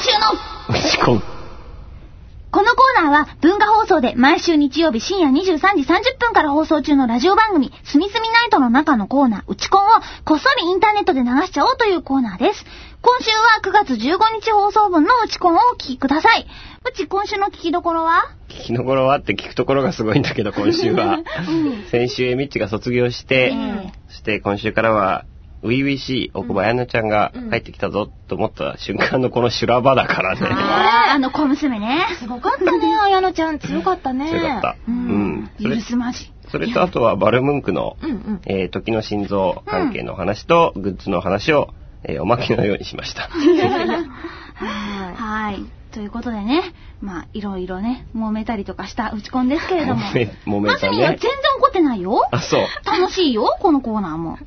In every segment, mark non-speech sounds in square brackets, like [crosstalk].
週の打ち込む。このコーナーは文化放送で毎週日曜日深夜23時30分から放送中のラジオ番組すみすみナイトの中のコーナー、うちコンをこっそりインターネットで流しちゃおうというコーナーです。今週は9月15日放送分のうちコンをお聞きください。うち今週の聞きどころは？聞きどころはって聞くところがすごいんだけど、今週は。[laughs] 先週、えみっちが卒業して、えそして今週からは、ウィウィしい、奥久保彩乃ちゃんが帰ってきたぞと思った瞬間のこの修羅場だからね。あの小娘ね。すごかったね、綾乃ちゃん。強かったね。強かった。ううんん。それ許すまじ。それとあとはバルムンクの。えー時の心臓関係の話と、グッズの話を、えーおまけのようにしました。は [laughs] はい。ということでね、まあ、いろいろね、揉めたりとかした打ち込んですけれども。揉めたねマスミンは全ってないよ。あ、そう。楽しいよ、このコーナーも。こ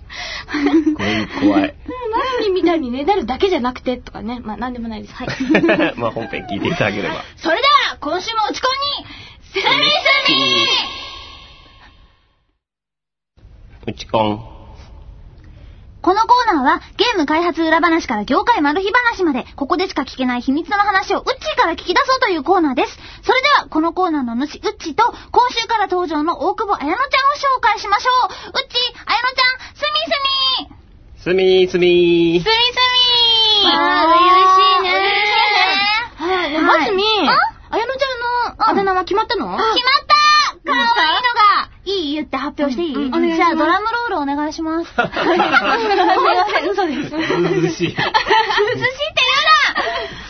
ういう怖い。マスミンみたいにねだるだけじゃなくてとかね。まあ、なんでもないです。はい。[laughs] まあ本編聞いていただければ。[laughs] それでは、今週も打ち込みに、スミスミうちこん。このコーナーはゲーム開発裏話から業界マル秘話までここでしか聞けない秘密の話をウッチーから聞き出そうというコーナーです。それではこのコーナーの主ウッチーと今週から登場の大久保彩乃ちゃんを紹介しましょう。ウッチー、彩乃ちゃん、スミスミすみーすみー。スミスミあー嬉しいねはい。ねはいマスミン、あ綾乃ちゃんのあだ名は決まったの？決まったかわいいのがいい言って発表していい、じゃあドラムロールお願いします。すいません、[laughs] 嘘です。[laughs] ずうずうしい。って言う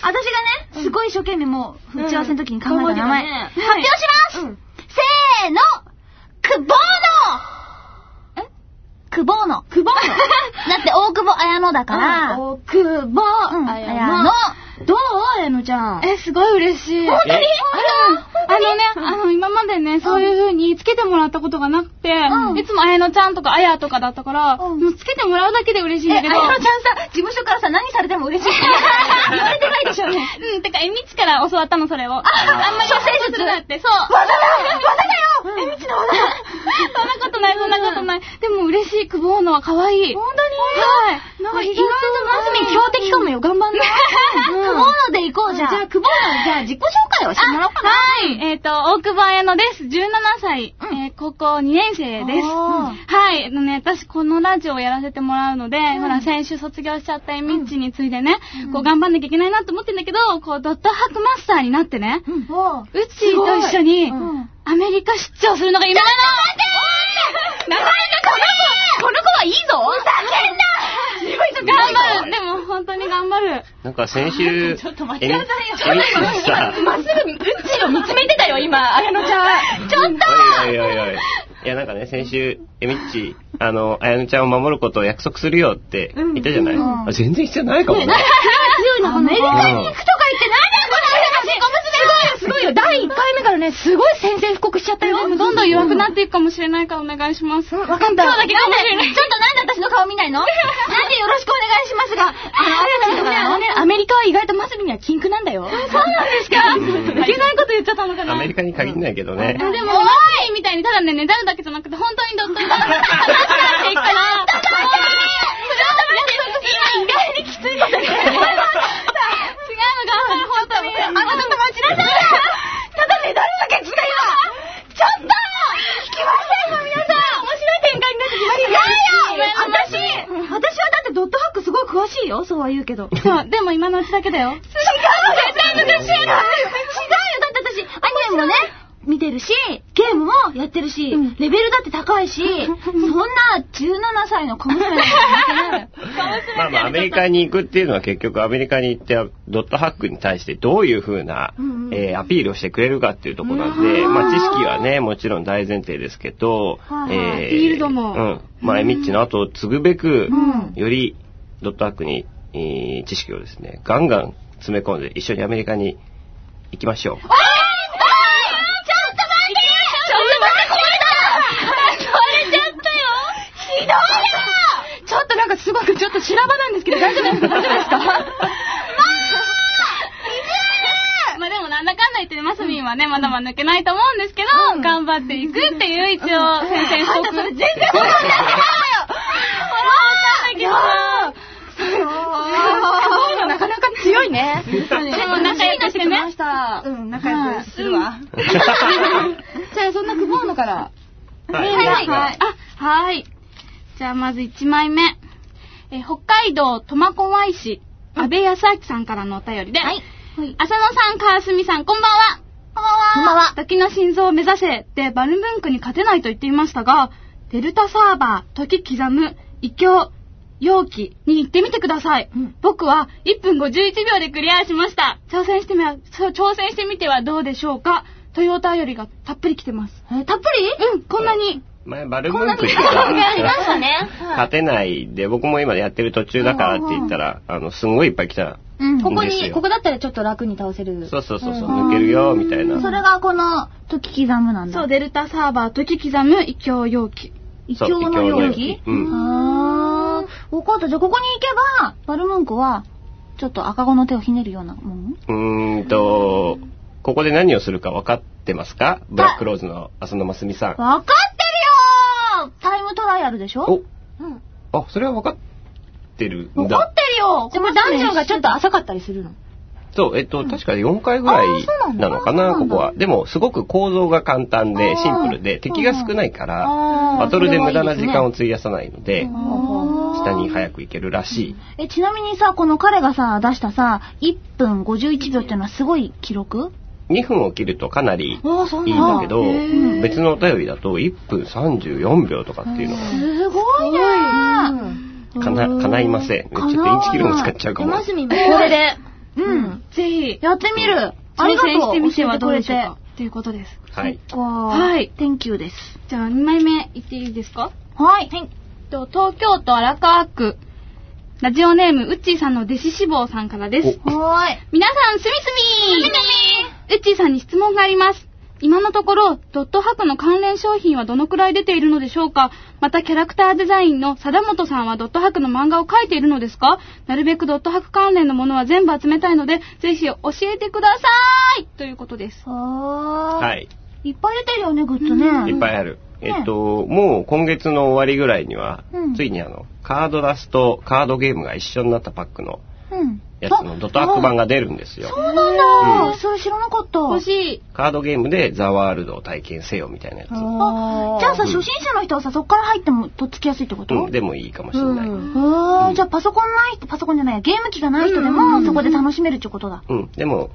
な私がね、すごい一生懸命もう、打ち合わせの時に考えた名前、うん発表します、うん。せーのクボーノえ？クボーノ。クボーノだって大久保綾乃だから、大久保うん綾綾乃。乃。どう？綾乃ちゃん。え、すごい嬉しい。本当に？あのね、あの、今までね、そういう風につけてもらったことがなくて、うん。いつもあやのちゃんとかあやとかだったから、うん。もうつけてもらうだけで嬉しいんえ、だけど、綾乃ちゃんさ、事務所からさ、何されても嬉しいって。言われてないでしょうね。うん、てか、えみちから教わったの、それを。ああんまり処世術だって、そう。技だ技だよえみちの技そんなことない、そんなことない。でも嬉しい、クボーノは可愛い。本当に？はい。なんか意外とマスミン強敵かもよ。頑張んな。クボーノで行こうじゃあ。久保の、じゃあ自己紹介をしてもらおうかな。はい。えっ、と、大久保彩乃です。17歳。えー高校2年生です。あはい。あのね、私このラジオをやらせてもらうので、ほら、先週卒業しちゃったエミッチについてね、こう頑張んなきゃいけないなと思ってんだけど、こう、ドットハックマスターになってね、おううっちーと一緒に、ん。アメリカ出張するのが夢なの名前がこの子。この子はいいぞ。ふざけんな。頑張る本当に頑張る。なんか先週、[laughs] ちょっと待えみってくださいよえみ [laughs] っちがさ、まっすぐ、うっちを見つめてたよ、今、綾乃ちゃん。ちょっとおいおいおいおい。いやなんかね、先週、えみっち、あの、あやのちゃんを守ることを約束するよって言ったじゃない、うんあ全然必要ないかもね。[laughs] 強いの、アメリカに行くとか言ってなんだよこの話ごすごいよ。第1回目からね、すごい宣戦布告しちゃったよ。でもどんどん弱くなっていくかもしれないからお願いします。わかった。今日だけかもしれない。ちょっとなんで私の顔見ないの？なんでよろしくお願いしますが、あの、あアメリカは意外とマスミには禁句なんだよ。そうなんですか [laughs] いけないこと言っちゃったのかなアメリカに限らないけどね。でも、マーみたいにただね、ねだるだけじゃなくて、本当にドットに話していくから、ちょっと待って、今意外にきついこと言ってる。違うの、頑張る、本当に。あなたと待ちなさいよただメダルだけつった今ちょっと聞きませんよ皆さん面白い展開になってきましたいやいや私私はだってドットハックすごい詳しいよ。そうは言うけど。違うそう、でも今のうちだけだよ。絶対抜かしい違うよ。だって私アニメもね見てるし、ゲームもやってるし、レベルだって高いし、[laughs] そんな17歳の小娘なんかい。まあまあ、アメリカに行くっていうのは結局アメリカに行ってドットハックに対してどういう風な、うんうん。えーアピールをしてくれるかっていうところなんで、まあ知識はね、もちろん大前提ですけど、はいはい。えフィールドも。うん。まあ、エミッチの後を継ぐべく、ん。よりドットハックに、えー知識をですね、ガンガン詰め込んで一緒にアメリカに行きましょう。ちょっと待ってちょっと待って壊れた壊れちゃったよひどいな。ちょっとなんかすごくちょっと修羅場なんですけど、大丈夫ですか？大丈夫ですかまあでもなんだかんだ言ってマスミンはね、まだまだ抜けないと思うんですけど、頑張っていくっていう一応宣戦布告。全然わかんないけどな。なかなか強ごいね。でも仲良くしてね。した。うん、仲良くするわ。[laughs] じゃあ、そんなくぼうのから。はいはいはい。あ、はい。じゃあまず1枚目。えー北海道苫小牧市、安倍康明さんからのお便りで。はい。はい。浅野さん、川澄さん、こんばんは。こんばんは。こんばんは。時の心臓を目指せってバルムンクに勝てないと言っていましたが、デルタサーバー、時刻む、異教、容器に行ってみてください。うん僕は1分51秒でクリアしました。挑戦してみは、挑戦してみてはどうでしょうか？というお便りがたっぷり来てます。えーたっぷり？うん、こんなに。前、バルムンクにや [laughs] りまさ、したね。[laughs] 勝てないで、僕も今やってる途中だからって言ったら、あの、すんごいいっぱい来た。うん。ここに、ですよここだったらちょっと楽に倒せる。そうそうそうそう、うん抜けるよ、みたいな。それがこの、時刻むなんだ。そう、デルタサーバー、時刻む、異教容器。異教の容器？うんあー。わかった。じゃあここに行けば、バルムンクは、ちょっと赤子の手をひねるようなもん？うーんと、ここで何をするか分かってますか？ブラックローズの浅野真澄さん。わかってるよータイムトライアルでしょ？おうん。あ、それは分かってるんだわかっ。てるよでもダンジョンがちょっと浅かったりするの？そう、えっと、確か4回ぐらいなのかな、ここは。でも、すごく構造が簡単で、シンプルで、敵が少ないから、バトルで無駄な時間をそ費やさないので、下に早く行けるらしい。え、ちなみにさ、この彼がさ、出したさ、1分51秒っていうのはすごい記録？2分を切るとかなりいいんだけど、別のお便りだと1分34秒とかっていうのがすごいねーかな、叶いません。ちょっとインチキルも使っちゃうかも。これで。うん。ぜひ、やってみる。あり挑がとう。戦してみてはどうでしょうかということです。はい。は。はいい Thank you です。じゃあ2枚目いっていいですか？はい。と東京都荒川区、ラジオネーム、うっちーさんの弟子志望さんからです。はーい。皆さん、すみすみうっちーさんに質問があります。今のところ、ドットハクの関連商品はどのくらい出ているのでしょうか？また、キャラクターデザインの貞本さんはドットハクの漫画を描いているのですか？なるべくドットハク関連のものは全部集めたいので、ぜひ教えてくださいということです。はーい。はい。いっぱい出てるよね、グッズね。いっぱいある。ねえっと、もう今月の終わりぐらいにはうん、ついにあの、カードラスとカードゲームが一緒になったパックのうん。やつのドットハック版が出るんですよ。そうなんだ、うんそれ知らなかった。欲しい。カードゲームでザワールドを体験せよみたいなやつ。あ、じゃあさ、うん初心者の人はさ、そっから入ってもとっつきやすいってことうん、でもいいかもしれない。うんじゃあパソコンない人、パソコンじゃないや、ゲーム機がない人でも、そこで楽しめるってことだ。うん、でも、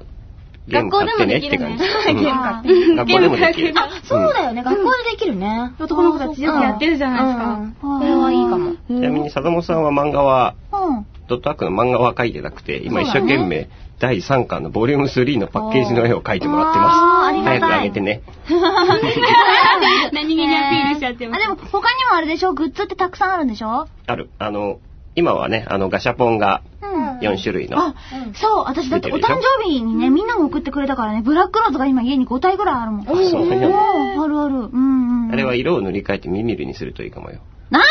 ゲーム買ってねって感じ。学校でもできるあー学校でもできる。あ、そうだよね。学校でできるね。男の子たちよくやってるじゃないですか。うんこれはいいかも。ちなみに、貞本さんは漫画は、うん。ドットアックの漫画は描いてなくて、今一生懸命、第3巻のボリューム3のパッケージの絵を描いてもらってあーます。ありがたい早くあげてね。[laughs] 何気にアピールしちゃってまあ、す。でも他にもあれでしょ？グッズってたくさんあるんでしょ？ある。あの、今はね、あの、ガシャポンがうん。4種類の。あ、そう、私だってお誕生日にね、みんなも送ってくれたからね、ブラックローズが今家に5体ぐらいあるもん。あそうなんやうんあるある。うんうん。あれは色を塗り替えてミミルにするといいかもよ。なんで？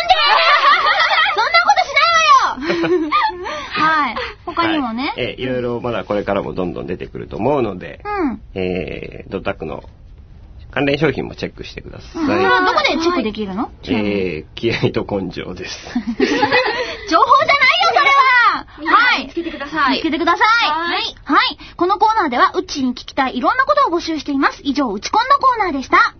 そんなことしないわよ [laughs] はい。他にもね。はいえーいろいろまだこれからもどんどん出てくると思うので、うん。えー、ドタクの関連商品もチェックしてくださそれはどこでチェックできるの？い。えー、気合と根性です。[laughs] 情報じゃないよ、それははい。見つけてください見つけてください。はい。はい。このコーナーでは、うっちーに聞きたいいろんなことを募集しています。以上、うちこんのコーナーでした。